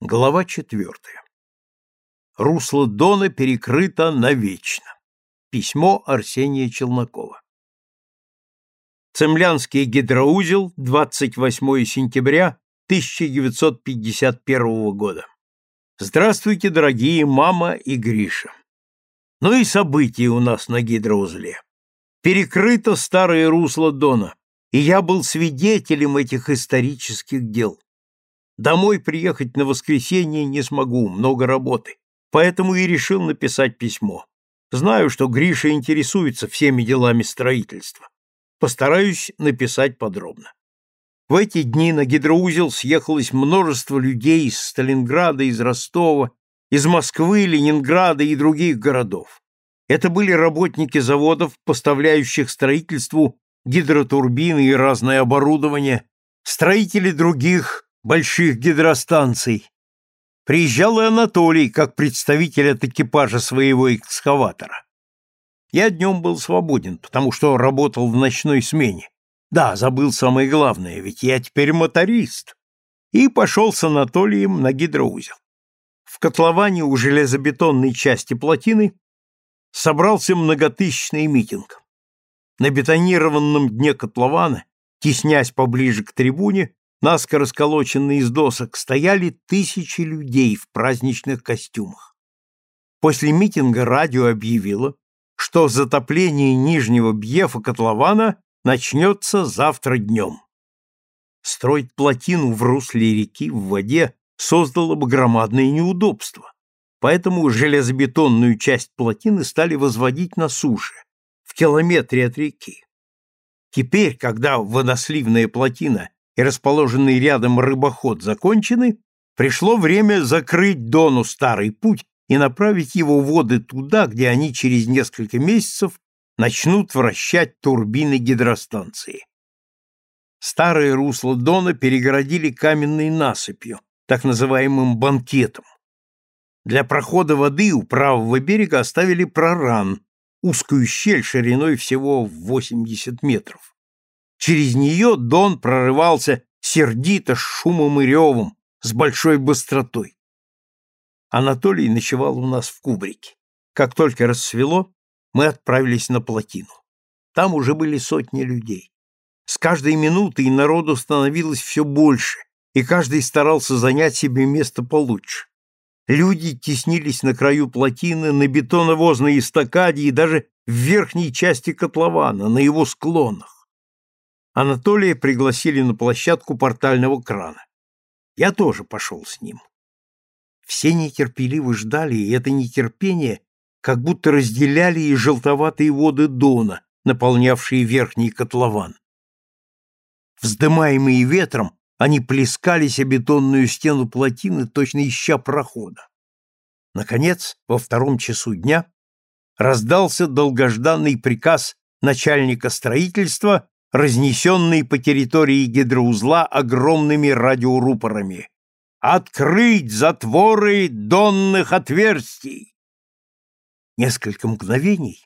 Глава четвертая. Русло Дона перекрыто навечно. Письмо Арсения Челнокова. Цемлянский гидроузел, 28 сентября 1951 года. Здравствуйте, дорогие мама и Гриша. Ну и события у нас на гидроузле. Перекрыто старое русло Дона, и я был свидетелем этих исторических дел. Домой приехать на воскресенье не смогу, много работы. Поэтому и решил написать письмо. Знаю, что Гриша интересуется всеми делами строительства. Постараюсь написать подробно. В эти дни на гидроузел съехалось множество людей из Сталинграда, из Ростова, из Москвы, Ленинграда и других городов. Это были работники заводов, поставляющих строительству гидротурбины и разное оборудование, строители других больших гидростанций. Приезжал и Анатолий, как представитель от экипажа своего экскаватора. Я днем был свободен, потому что работал в ночной смене. Да, забыл самое главное, ведь я теперь моторист. И пошел с Анатолием на гидроузел. В котловане у железобетонной части плотины собрался многотысячный митинг. На бетонированном дне котлована, теснясь поближе к трибуне, наскоро сколоченные из досок, стояли тысячи людей в праздничных костюмах. После митинга радио объявило, что затопление нижнего бьефа котлована начнется завтра днем. Строить плотину в русле реки в воде создало бы громадное неудобство, поэтому железобетонную часть плотины стали возводить на суше, в километре от реки. Теперь, когда водосливная плотина и расположенный рядом рыбоход закончены, пришло время закрыть Дону старый путь и направить его воды туда, где они через несколько месяцев начнут вращать турбины гидростанции. Старое русло Дона перегородили каменной насыпью, так называемым банкетом. Для прохода воды у правого берега оставили проран, узкую щель шириной всего в 80 метров. Через нее Дон прорывался сердито, с шумом и ревом, с большой быстротой. Анатолий ночевал у нас в кубрике. Как только рассвело, мы отправились на плотину. Там уже были сотни людей. С каждой минутой народу становилось все больше, и каждый старался занять себе место получше. Люди теснились на краю плотины, на бетоновозной эстакаде и даже в верхней части котлована, на его склонах. Анатолия пригласили на площадку портального крана. Я тоже пошел с ним. Все нетерпеливо ждали, и это нетерпение как будто разделяли и желтоватые воды Дона, наполнявшие верхний котлован. Вздымаемые ветром, они плескались о бетонную стену плотины, точно ища прохода. Наконец, во втором часу дня раздался долгожданный приказ начальника строительства разнесенный по территории гидроузла огромными радиорупорами. «Открыть затворы донных отверстий!» Несколько мгновений,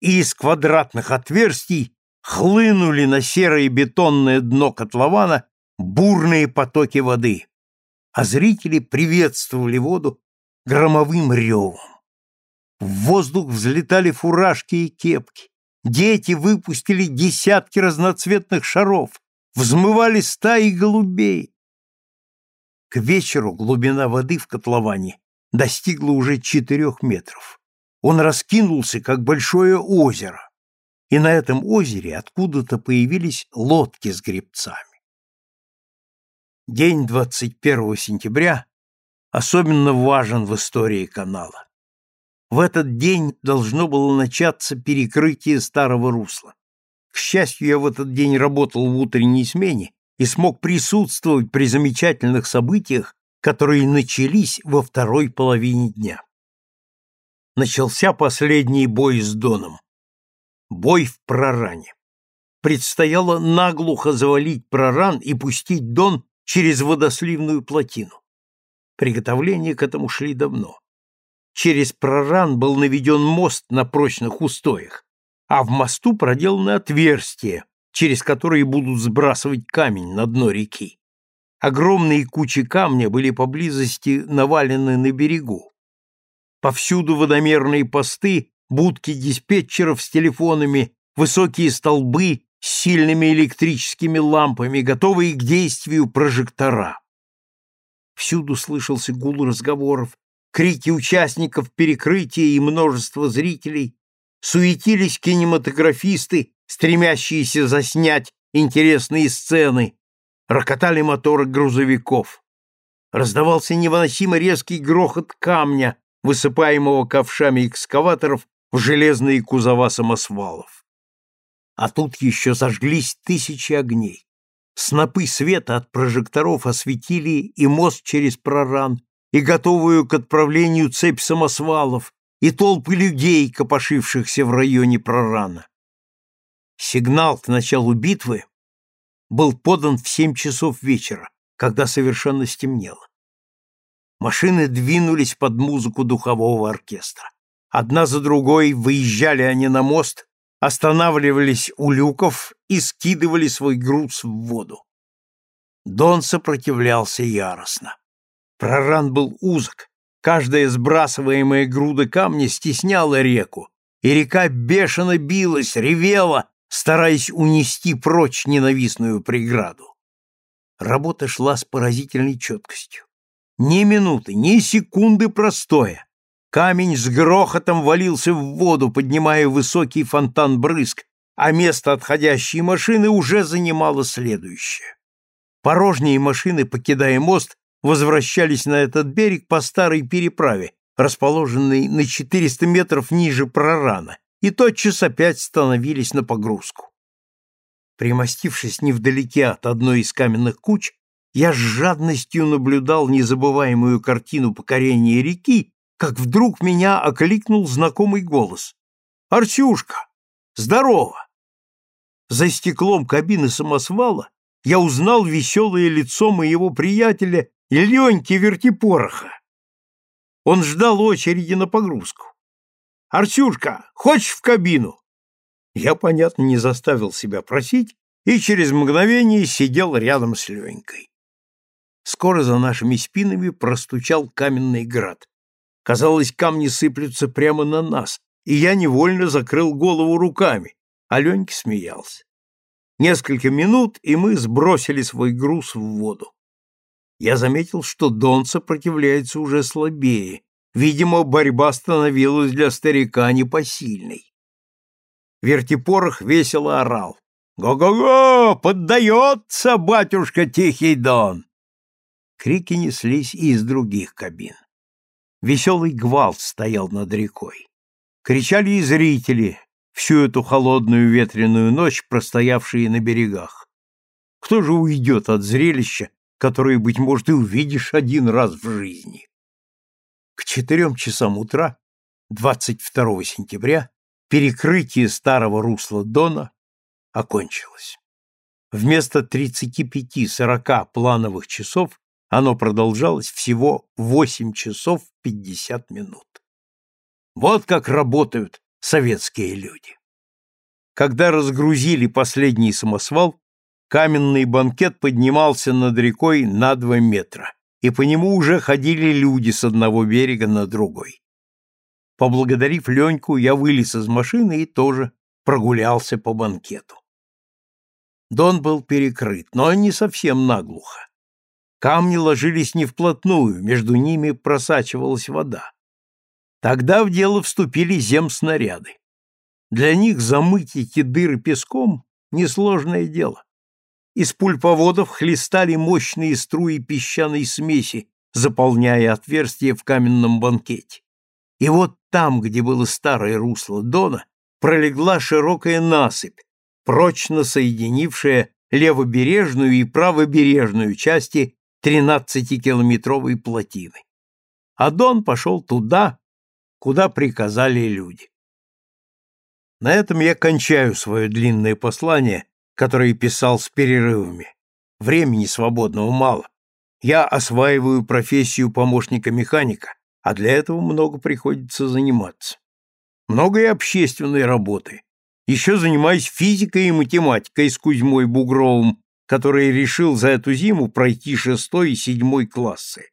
и из квадратных отверстий хлынули на серое бетонное дно котлована бурные потоки воды, а зрители приветствовали воду громовым ревом. В воздух взлетали фуражки и кепки, Дети выпустили десятки разноцветных шаров, взмывали стаи голубей. К вечеру глубина воды в котловане достигла уже четырех метров. Он раскинулся, как большое озеро, и на этом озере откуда-то появились лодки с гребцами. День 21 сентября особенно важен в истории канала. В этот день должно было начаться перекрытие старого русла. К счастью, я в этот день работал в утренней смене и смог присутствовать при замечательных событиях, которые начались во второй половине дня. Начался последний бой с Доном. Бой в проране. Предстояло наглухо завалить проран и пустить Дон через водосливную плотину. Приготовления к этому шли давно. Через проран был наведен мост на прочных устоях, а в мосту проделаны отверстия, через которые будут сбрасывать камень на дно реки. Огромные кучи камня были поблизости навалены на берегу. Повсюду водомерные посты, будки диспетчеров с телефонами, высокие столбы с сильными электрическими лампами, готовые к действию прожектора. Всюду слышался гул разговоров, крики участников перекрытия и множество зрителей, суетились кинематографисты, стремящиеся заснять интересные сцены, рокотали моторы грузовиков. Раздавался невыносимо резкий грохот камня, высыпаемого ковшами экскаваторов в железные кузова самосвалов. А тут еще зажглись тысячи огней. Снопы света от прожекторов осветили и мост через проран, и готовую к отправлению цепь самосвалов, и толпы людей, копошившихся в районе прорана. Сигнал к началу битвы был подан в семь часов вечера, когда совершенно стемнело. Машины двинулись под музыку духового оркестра. Одна за другой выезжали они на мост, останавливались у люков и скидывали свой груз в воду. Дон сопротивлялся яростно. Проран был узок, каждая сбрасываемая груда камня стесняла реку, и река бешено билась, ревела, стараясь унести прочь ненавистную преграду. Работа шла с поразительной четкостью. Ни минуты, ни секунды простоя. Камень с грохотом валился в воду, поднимая высокий фонтан брызг, а место отходящей машины уже занимало следующее. Порожние машины, покидая мост, возвращались на этот берег по старой переправе, расположенной на 400 метров ниже прорана, и тотчас опять становились на погрузку. Примостившись невдалеке от одной из каменных куч, я с жадностью наблюдал незабываемую картину покорения реки, как вдруг меня окликнул знакомый голос. «Арсюшка! Здорово!» За стеклом кабины самосвала я узнал веселое лицо моего приятеля Леньки Вертипороха. Он ждал очереди на погрузку. «Арсюшка, хочешь в кабину?» Я, понятно, не заставил себя просить и через мгновение сидел рядом с Ленькой. Скоро за нашими спинами простучал каменный град. Казалось, камни сыплются прямо на нас, и я невольно закрыл голову руками, а Ленька смеялся. Несколько минут, и мы сбросили свой груз в воду. Я заметил, что Дон сопротивляется уже слабее, Видимо, борьба становилась для старика непосильной. Вертипорох весело орал. «Го-го-го! Поддается, батюшка Тихий Дон!» Крики неслись и из других кабин. Веселый гвалт стоял над рекой. Кричали и зрители, всю эту холодную ветреную ночь простоявшие на берегах. Кто же уйдет от зрелища, которое, быть может, и увидишь один раз в жизни? К четырем часам утра 22 сентября перекрытие старого русла Дона окончилось. Вместо 35-40 плановых часов оно продолжалось всего 8 часов 50 минут. Вот как работают советские люди. Когда разгрузили последний самосвал, каменный банкет поднимался над рекой на 2 метра и по нему уже ходили люди с одного берега на другой. Поблагодарив Леньку, я вылез из машины и тоже прогулялся по банкету. Дон был перекрыт, но не совсем наглухо. Камни ложились не вплотную, между ними просачивалась вода. Тогда в дело вступили земснаряды. Для них замыть эти дыры песком — несложное дело. Из пульповодов хлестали мощные струи песчаной смеси, заполняя отверстия в каменном банкете. И вот там, где было старое русло Дона, пролегла широкая насыпь, прочно соединившая левобережную и правобережную части 13-километровой плотины. А Дон пошел туда, куда приказали люди. На этом я кончаю свое длинное послание которые писал с перерывами. Времени свободного мало. Я осваиваю профессию помощника-механика, а для этого много приходится заниматься. Много и общественной работы. Еще занимаюсь физикой и математикой с Кузьмой Бугровым который решил за эту зиму пройти шестой и седьмой классы.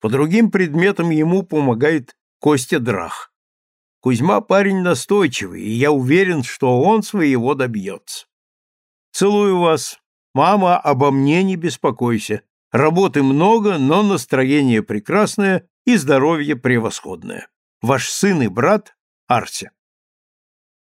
По другим предметам ему помогает Костя Драх. Кузьма парень настойчивый, и я уверен, что он своего добьется. Целую вас. Мама, обо мне не беспокойся. Работы много, но настроение прекрасное и здоровье превосходное. Ваш сын и брат Арся.